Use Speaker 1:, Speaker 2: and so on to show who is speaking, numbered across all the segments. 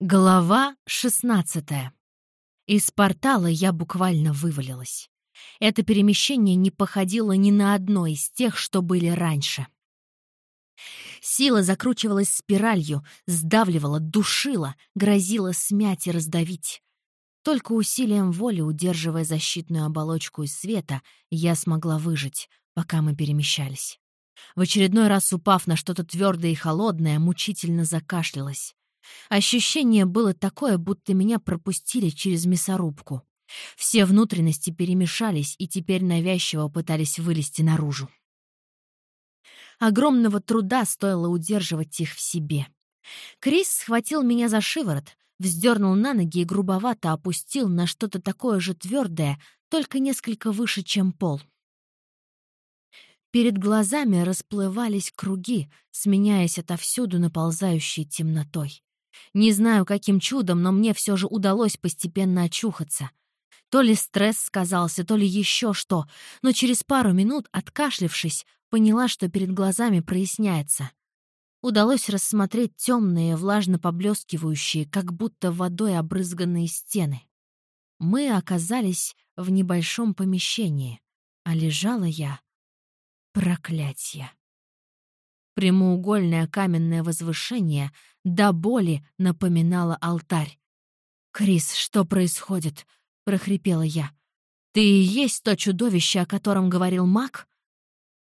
Speaker 1: Глава 16 Из портала я буквально вывалилась. Это перемещение не походило ни на одно из тех, что были раньше. Сила закручивалась спиралью, сдавливала, душила, грозила смять и раздавить. Только усилием воли, удерживая защитную оболочку из света, я смогла выжить, пока мы перемещались. В очередной раз упав на что-то твердое и холодное, мучительно закашлялась. Ощущение было такое, будто меня пропустили через мясорубку. Все внутренности перемешались и теперь навязчиво пытались вылезти наружу. Огромного труда стоило удерживать их в себе. Крис схватил меня за шиворот, вздернул на ноги и грубовато опустил на что-то такое же твердое, только несколько выше, чем пол. Перед глазами расплывались круги, сменяясь отовсюду наползающей темнотой. Не знаю, каким чудом, но мне все же удалось постепенно очухаться. То ли стресс сказался, то ли еще что, но через пару минут, откашлившись, поняла, что перед глазами проясняется. Удалось рассмотреть темные, влажно поблескивающие, как будто водой обрызганные стены. Мы оказались в небольшом помещении, а лежала я... Проклятье! Прямоугольное каменное возвышение до боли напоминало алтарь. «Крис, что происходит?» — прохрипела я. «Ты и есть то чудовище, о котором говорил маг?»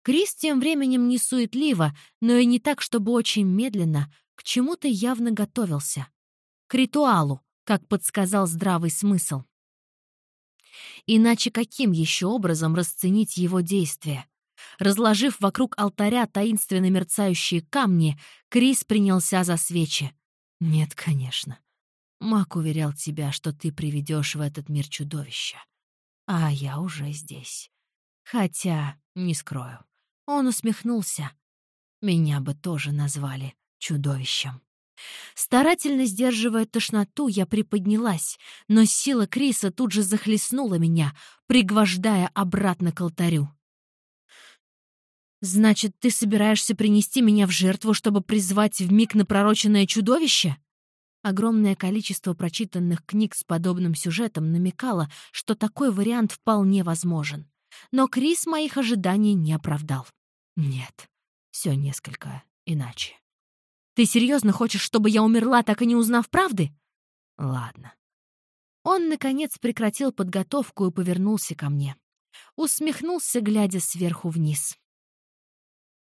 Speaker 1: Крис тем временем не суетливо, но и не так, чтобы очень медленно, к чему-то явно готовился. К ритуалу, как подсказал здравый смысл. Иначе каким еще образом расценить его действия? Разложив вокруг алтаря таинственно мерцающие камни, Крис принялся за свечи. «Нет, конечно. Маг уверял тебя, что ты приведешь в этот мир чудовище. А я уже здесь. Хотя, не скрою, он усмехнулся. Меня бы тоже назвали чудовищем. Старательно сдерживая тошноту, я приподнялась, но сила Криса тут же захлестнула меня, пригвождая обратно к алтарю. «Значит, ты собираешься принести меня в жертву, чтобы призвать в миг напророченное чудовище?» Огромное количество прочитанных книг с подобным сюжетом намекало, что такой вариант вполне возможен. Но Крис моих ожиданий не оправдал. «Нет, все несколько иначе». «Ты серьезно хочешь, чтобы я умерла, так и не узнав правды?» «Ладно». Он, наконец, прекратил подготовку и повернулся ко мне. Усмехнулся, глядя сверху вниз.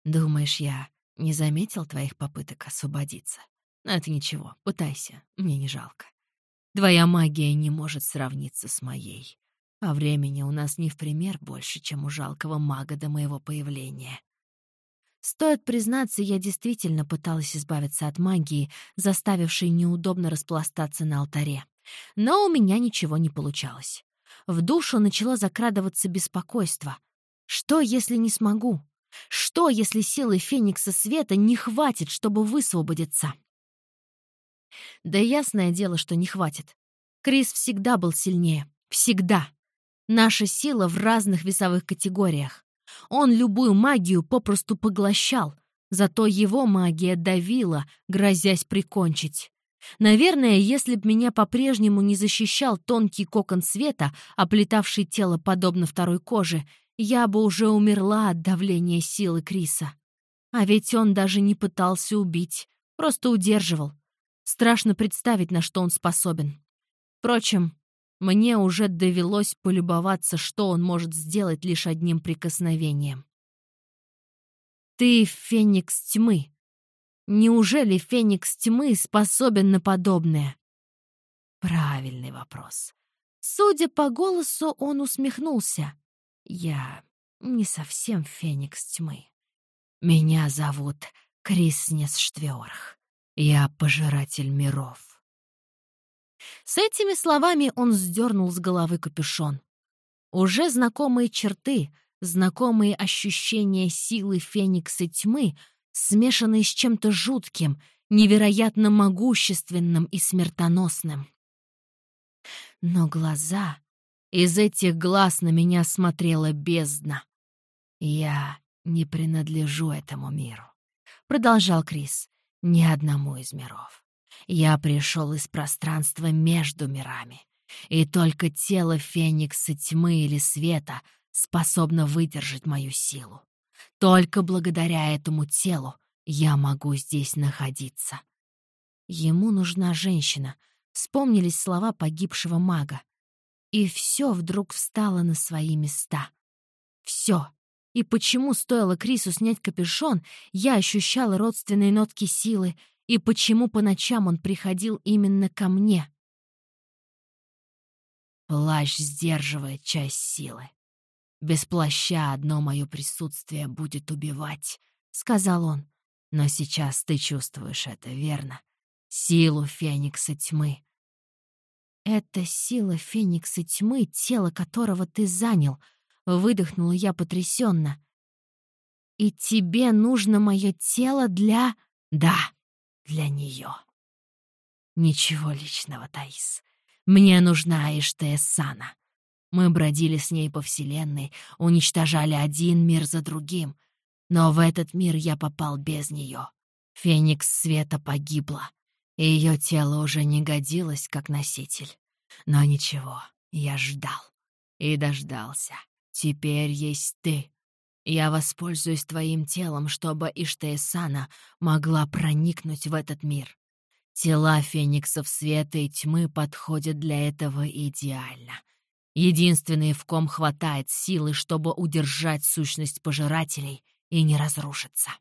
Speaker 1: Думаешь, я не заметил твоих попыток освободиться? Но это ничего, пытайся, мне не жалко. Твоя магия не может сравниться с моей. А времени у нас не в пример больше, чем у жалкого мага до моего появления. Стоит признаться, я действительно пыталась избавиться от магии, заставившей неудобно распластаться на алтаре. Но у меня ничего не получалось. В душу начало закрадываться беспокойство. Что, если не смогу? Что, если силы Феникса Света не хватит, чтобы высвободиться? Да ясное дело, что не хватит. Крис всегда был сильнее. Всегда. Наша сила в разных весовых категориях. Он любую магию попросту поглощал, зато его магия давила, грозясь прикончить. Наверное, если б меня по-прежнему не защищал тонкий кокон света, оплетавший тело подобно второй коже, я бы уже умерла от давления силы Криса. А ведь он даже не пытался убить, просто удерживал. Страшно представить, на что он способен. Впрочем, мне уже довелось полюбоваться, что он может сделать лишь одним прикосновением. «Ты — феникс тьмы. Неужели феникс тьмы способен на подобное?» Правильный вопрос. Судя по голосу, он усмехнулся. Я не совсем феникс тьмы. Меня зовут Криснес Штверх. Я пожиратель миров. С этими словами он сдернул с головы капюшон. Уже знакомые черты, знакомые ощущения силы феникса тьмы, смешанные с чем-то жутким, невероятно могущественным и смертоносным. Но глаза из этих глаз на меня смотрела бездна. «Я не принадлежу этому миру», — продолжал Крис, — «ни одному из миров. Я пришел из пространства между мирами, и только тело Феникса тьмы или света способно выдержать мою силу. Только благодаря этому телу я могу здесь находиться. Ему нужна женщина. Вспомнились слова погибшего мага. И все вдруг встало на свои места. Все. И почему стоило Крису снять капюшон, я ощущала родственные нотки силы, и почему по ночам он приходил именно ко мне. Плащ сдерживает часть силы. Без плаща одно мое присутствие будет убивать, — сказал он. Но сейчас ты чувствуешь это, верно? Силу Феникса Тьмы. Это сила Феникса Тьмы, тело которого ты занял, — выдохнула я потрясенно. И тебе нужно мое тело для... Да, для нее. Ничего личного, Таис. Мне нужна Иштея-сана. Мы бродили с ней по Вселенной, уничтожали один мир за другим. Но в этот мир я попал без нее. Феникс Света погибла, ее тело уже не годилось как носитель. Но ничего, я ждал. И дождался. Теперь есть ты. Я воспользуюсь твоим телом, чтобы Иштеесана могла проникнуть в этот мир. Тела фениксов света и тьмы подходят для этого идеально. Единственный, в ком хватает силы, чтобы удержать сущность пожирателей и не разрушиться.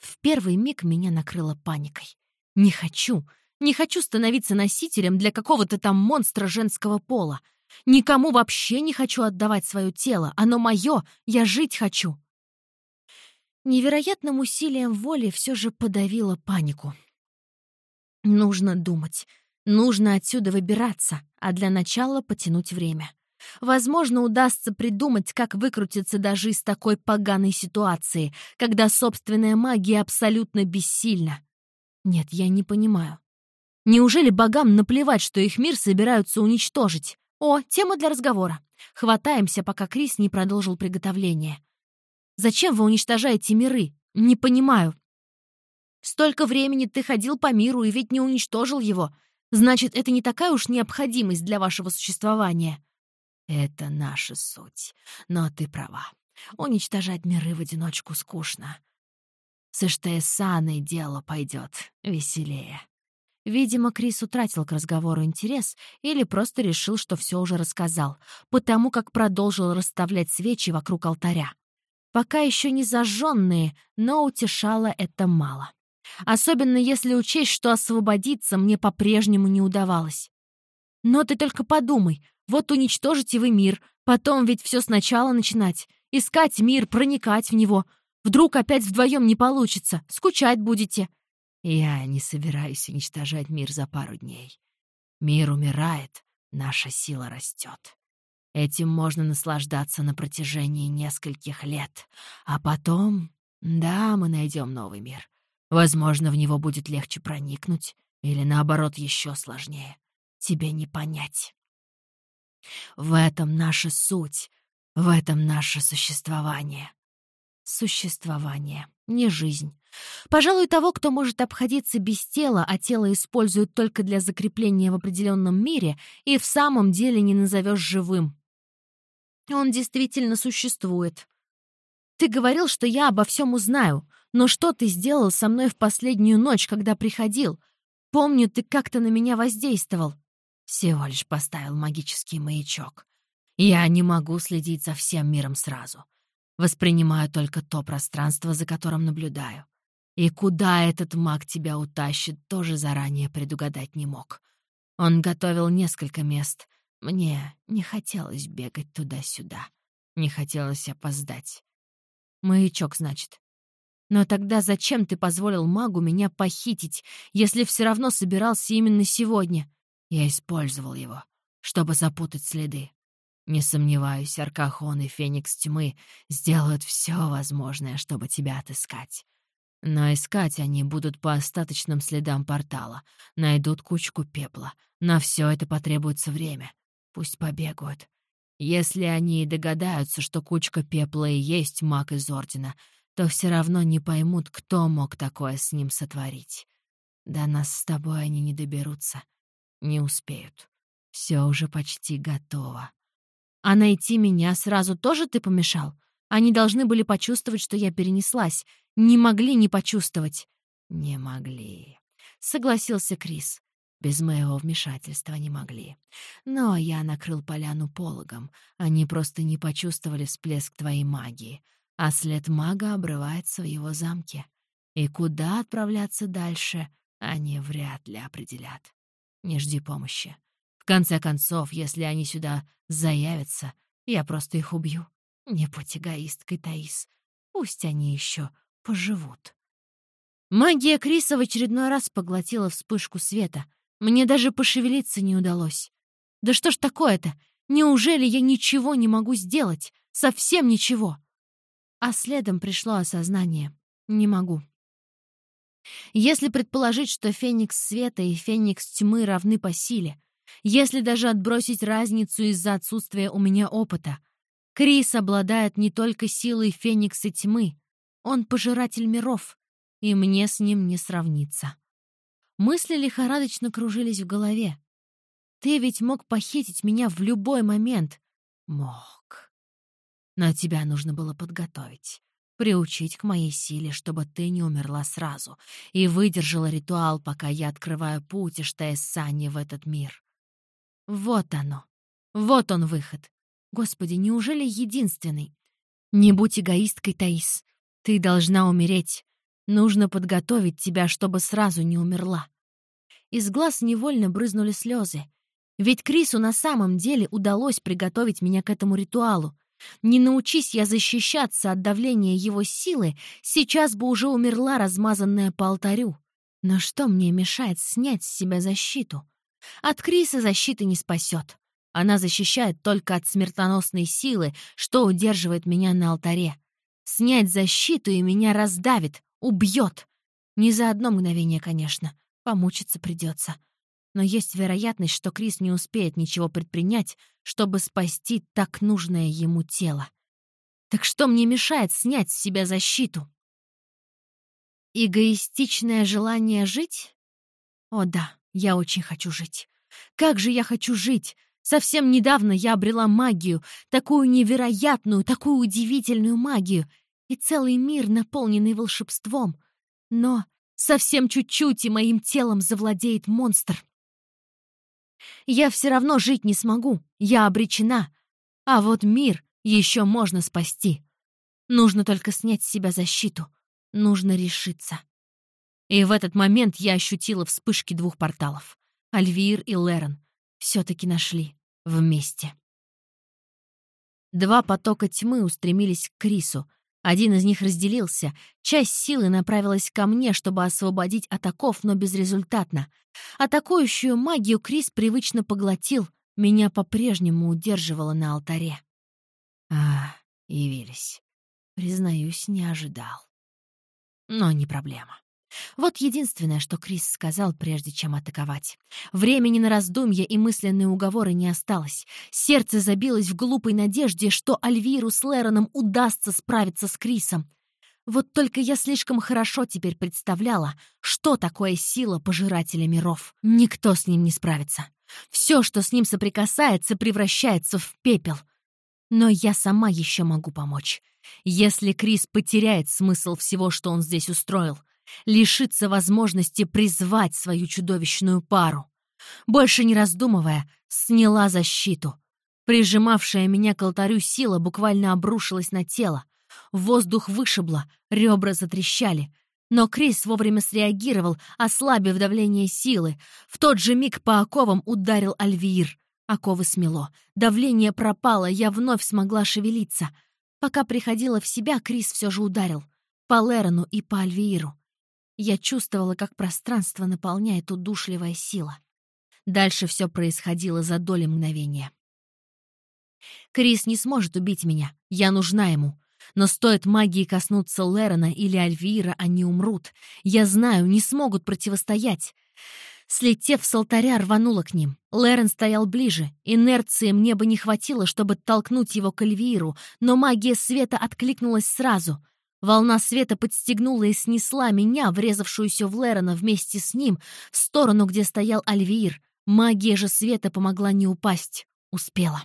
Speaker 1: В первый миг меня накрыло паникой. Не хочу, не хочу становиться носителем для какого-то там монстра женского пола. Никому вообще не хочу отдавать свое тело. Оно мое, я жить хочу. Невероятным усилием воли все же подавила панику. Нужно думать. Нужно отсюда выбираться, а для начала потянуть время. Возможно, удастся придумать, как выкрутиться даже из такой поганой ситуации, когда собственная магия абсолютно бессильна. Нет, я не понимаю. Неужели богам наплевать, что их мир собираются уничтожить? О, тема для разговора. Хватаемся, пока Крис не продолжил приготовление. Зачем вы уничтожаете миры? Не понимаю. Столько времени ты ходил по миру и ведь не уничтожил его. Значит, это не такая уж необходимость для вашего существования. Это наша суть. Но ты права. Уничтожать миры в одиночку скучно. С Эштеесаной дело пойдет веселее. Видимо, Крис утратил к разговору интерес или просто решил, что все уже рассказал, потому как продолжил расставлять свечи вокруг алтаря. Пока еще не зажженные, но утешало это мало. Особенно если учесть, что освободиться мне по-прежнему не удавалось. Но ты только подумай, вот уничтожите вы мир, потом ведь все сначала начинать. Искать мир, проникать в него. Вдруг опять вдвоем не получится, скучать будете. Я не собираюсь уничтожать мир за пару дней. Мир умирает, наша сила растет. Этим можно наслаждаться на протяжении нескольких лет. А потом, да, мы найдем новый мир. Возможно, в него будет легче проникнуть, или наоборот, еще сложнее. Тебе не понять. В этом наша суть, в этом наше существование. Существование, не жизнь. Пожалуй, того, кто может обходиться без тела, а тело используют только для закрепления в определенном мире, и в самом деле не назовешь живым. Он действительно существует. Ты говорил, что я обо всем узнаю, но что ты сделал со мной в последнюю ночь, когда приходил? Помню, ты как-то на меня воздействовал. Всего лишь поставил магический маячок. Я не могу следить за всем миром сразу. Воспринимаю только то пространство, за которым наблюдаю. И куда этот маг тебя утащит, тоже заранее предугадать не мог. Он готовил несколько мест. Мне не хотелось бегать туда-сюда. Не хотелось опоздать. Маячок, значит. Но тогда зачем ты позволил магу меня похитить, если все равно собирался именно сегодня? Я использовал его, чтобы запутать следы. Не сомневаюсь, Аркахон и Феникс Тьмы сделают все возможное, чтобы тебя отыскать. Но искать они будут по остаточным следам портала, найдут кучку пепла. На все это потребуется время. Пусть побегают. Если они и догадаются, что кучка пепла и есть маг из Ордена — то все равно не поймут, кто мог такое с ним сотворить. До нас с тобой они не доберутся. Не успеют. Все уже почти готово. А найти меня сразу тоже ты помешал? Они должны были почувствовать, что я перенеслась. Не могли не почувствовать. Не могли. Согласился Крис. Без моего вмешательства не могли. Но я накрыл поляну пологом. Они просто не почувствовали всплеск твоей магии. А след мага обрывается в его замке. И куда отправляться дальше, они вряд ли определят. Не жди помощи. В конце концов, если они сюда заявятся, я просто их убью. Не будь эгоисткой, Таис. Пусть они еще поживут. Магия Криса в очередной раз поглотила вспышку света. Мне даже пошевелиться не удалось. Да что ж такое-то? Неужели я ничего не могу сделать? Совсем ничего. А следом пришло осознание. Не могу. Если предположить, что Феникс Света и Феникс Тьмы равны по силе, если даже отбросить разницу из-за отсутствия у меня опыта, Крис обладает не только силой Феникса Тьмы, он пожиратель миров, и мне с ним не сравниться. Мысли лихорадочно кружились в голове. Ты ведь мог похитить меня в любой момент. Мог. Но тебя нужно было подготовить приучить к моей силе, чтобы ты не умерла сразу и выдержала ритуал, пока я открываю путь Иштаэссани в этот мир. Вот оно. Вот он выход. Господи, неужели единственный? Не будь эгоисткой, Таис. Ты должна умереть. Нужно подготовить тебя, чтобы сразу не умерла. Из глаз невольно брызнули слезы. Ведь Крису на самом деле удалось приготовить меня к этому ритуалу. Не научись я защищаться от давления его силы, сейчас бы уже умерла, размазанная по алтарю. Но что мне мешает снять с себя защиту? От Криса защиты не спасет. Она защищает только от смертоносной силы, что удерживает меня на алтаре. Снять защиту и меня раздавит, убьет. Не за одно мгновение, конечно. Помучиться придется но есть вероятность, что Крис не успеет ничего предпринять, чтобы спасти так нужное ему тело. Так что мне мешает снять с себя защиту? Эгоистичное желание жить? О да, я очень хочу жить. Как же я хочу жить! Совсем недавно я обрела магию, такую невероятную, такую удивительную магию, и целый мир, наполненный волшебством. Но совсем чуть-чуть, и моим телом завладеет монстр. Я все равно жить не смогу, я обречена. А вот мир еще можно спасти. Нужно только снять с себя защиту. Нужно решиться. И в этот момент я ощутила вспышки двух порталов. Альвир и Лерон все-таки нашли вместе. Два потока тьмы устремились к Крису, один из них разделился. Часть силы направилась ко мне, чтобы освободить атаков, но безрезультатно. Атакующую магию Крис привычно поглотил. Меня по-прежнему удерживало на алтаре. А, явились. Признаюсь, не ожидал. Но не проблема. Вот единственное, что Крис сказал, прежде чем атаковать. Времени на раздумья и мысленные уговоры не осталось. Сердце забилось в глупой надежде, что Альвиру с Лероном удастся справиться с Крисом. Вот только я слишком хорошо теперь представляла, что такое сила пожирателя миров. Никто с ним не справится. Все, что с ним соприкасается, превращается в пепел. Но я сама еще могу помочь. Если Крис потеряет смысл всего, что он здесь устроил, лишиться возможности призвать свою чудовищную пару. Больше не раздумывая, сняла защиту. Прижимавшая меня к алтарю сила буквально обрушилась на тело. Воздух вышибло, ребра затрещали. Но Крис вовремя среагировал, ослабив давление силы. В тот же миг по оковам ударил Альвиир. Оковы смело. Давление пропало, я вновь смогла шевелиться. Пока приходила в себя, Крис все же ударил. По Лерону и по Альвииру. Я чувствовала, как пространство наполняет удушливая сила. Дальше все происходило за доли мгновения. Крис не сможет убить меня, я нужна ему. Но стоит магии коснуться Лерона или Альвира, они умрут. Я знаю, не смогут противостоять. Слетев с алтаря, рванула к ним. Лерон стоял ближе. Инерции мне бы не хватило, чтобы толкнуть его к Альвиру, но магия света откликнулась сразу. Волна света подстегнула и снесла меня, врезавшуюся в Лерона вместе с ним, в сторону, где стоял Альвир. Магия же света помогла не упасть. Успела.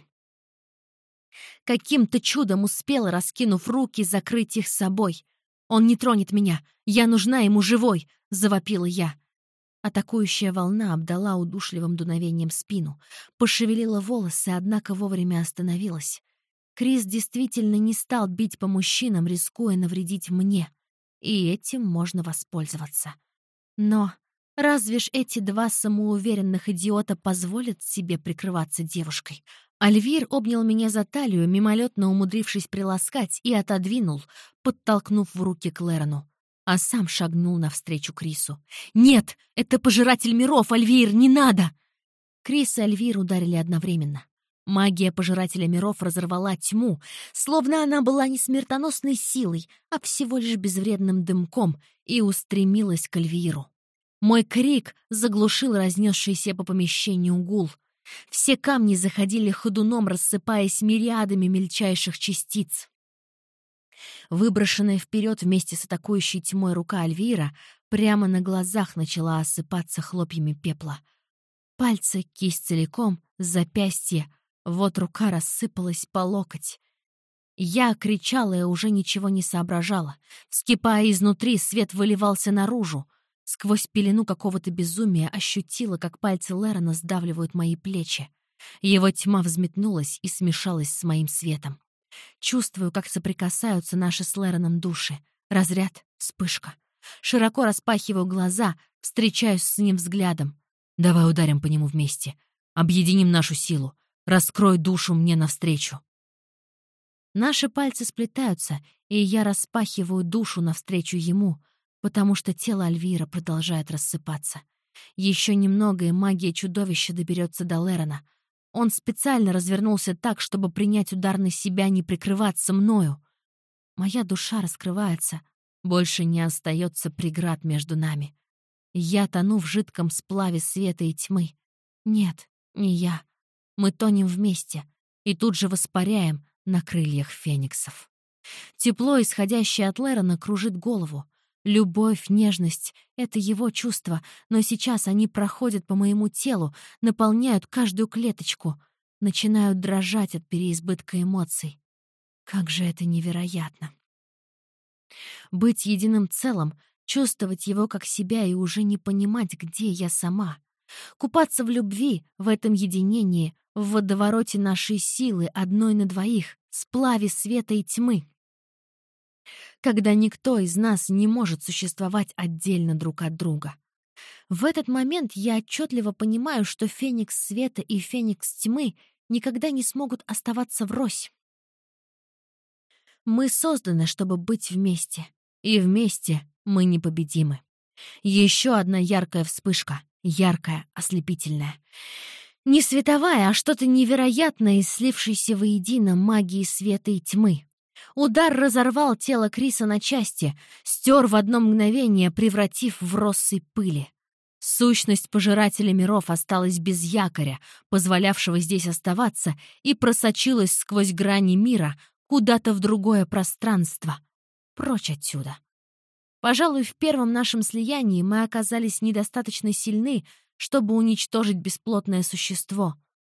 Speaker 1: Каким-то чудом успела, раскинув руки, закрыть их собой. «Он не тронет меня! Я нужна ему живой!» — завопила я. Атакующая волна обдала удушливым дуновением спину, пошевелила волосы, однако вовремя остановилась. Крис действительно не стал бить по мужчинам, рискуя навредить мне. И этим можно воспользоваться. Но разве ж эти два самоуверенных идиота позволят себе прикрываться девушкой? Альвир обнял меня за талию, мимолетно умудрившись приласкать, и отодвинул, подтолкнув в руки Клэрону а сам шагнул навстречу Крису. «Нет! Это пожиратель миров, Альвир! Не надо!» Крис и Альвир ударили одновременно. Магия пожирателя миров разорвала тьму, словно она была не смертоносной силой, а всего лишь безвредным дымком, и устремилась к Альвиру. Мой крик заглушил разнесшийся по помещению гул. Все камни заходили ходуном, рассыпаясь мириадами мельчайших частиц. Выброшенная вперед вместе с атакующей тьмой рука Альвира прямо на глазах начала осыпаться хлопьями пепла. Пальцы, кисть целиком, запястье. Вот рука рассыпалась по локоть. Я кричала и уже ничего не соображала. Вскипая изнутри, свет выливался наружу. Сквозь пелену какого-то безумия ощутила, как пальцы Лерона сдавливают мои плечи. Его тьма взметнулась и смешалась с моим светом. Чувствую, как соприкасаются наши с Лероном души. Разряд, вспышка. Широко распахиваю глаза, встречаюсь с ним взглядом. Давай ударим по нему вместе. Объединим нашу силу. Раскрой душу мне навстречу. Наши пальцы сплетаются, и я распахиваю душу навстречу ему, потому что тело Альвира продолжает рассыпаться. Еще немного, и магия чудовища доберется до Лерона. Он специально развернулся так, чтобы принять удар на себя, не прикрываться мною. Моя душа раскрывается. Больше не остается преград между нами. Я тону в жидком сплаве света и тьмы. Нет, не я. Мы тонем вместе и тут же воспаряем на крыльях фениксов. Тепло, исходящее от Лерона, кружит голову. Любовь, нежность — это его чувства, но сейчас они проходят по моему телу, наполняют каждую клеточку, начинают дрожать от переизбытка эмоций. Как же это невероятно! Быть единым целым, чувствовать его как себя и уже не понимать, где я сама. Купаться в любви, в этом единении, в водовороте нашей силы, одной на двоих, сплаве света и тьмы когда никто из нас не может существовать отдельно друг от друга. В этот момент я отчетливо понимаю, что Феникс Света и Феникс Тьмы никогда не смогут оставаться врозь. Мы созданы, чтобы быть вместе, и вместе мы непобедимы. Еще одна яркая вспышка, яркая, ослепительная. Не световая, а что-то невероятное, слившееся воедино магии света и тьмы. Удар разорвал тело Криса на части, стер в одно мгновение, превратив в россыпь пыли. Сущность пожирателя миров осталась без якоря, позволявшего здесь оставаться, и просочилась сквозь грани мира куда-то в другое пространство. Прочь отсюда. Пожалуй, в первом нашем слиянии мы оказались недостаточно сильны, чтобы уничтожить бесплотное существо.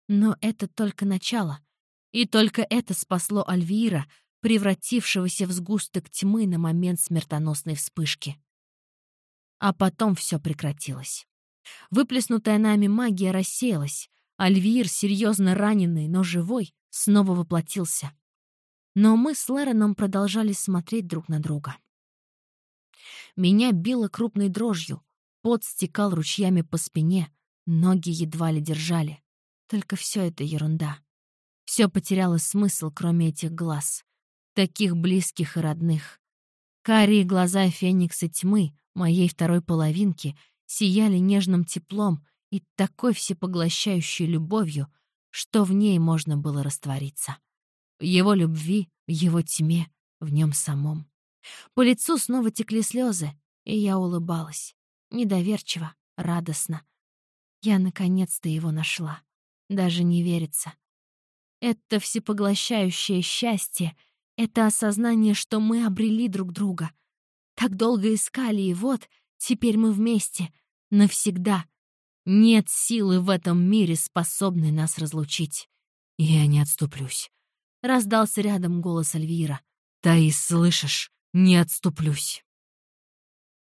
Speaker 1: Но это только начало. И только это спасло Альвира, превратившегося в сгусток тьмы на момент смертоносной вспышки. А потом все прекратилось. Выплеснутая нами магия рассеялась. Альвир, серьезно раненый, но живой, снова воплотился. Но мы с Лероном продолжали смотреть друг на друга. Меня било крупной дрожью, пот стекал ручьями по спине, ноги едва ли держали. Только все это ерунда. Все потеряло смысл, кроме этих глаз таких близких и родных. Карие глаза Феникса тьмы, моей второй половинки, сияли нежным теплом и такой всепоглощающей любовью, что в ней можно было раствориться. В его любви, в его тьме, в нем самом. По лицу снова текли слезы, и я улыбалась. Недоверчиво, радостно. Я наконец-то его нашла. Даже не верится. Это всепоглощающее счастье Это осознание, что мы обрели друг друга. Так долго искали, и вот теперь мы вместе. Навсегда. Нет силы в этом мире, способной нас разлучить.
Speaker 2: Я не отступлюсь.
Speaker 1: Раздался рядом голос Альвира.
Speaker 2: Таис, слышишь? Не отступлюсь.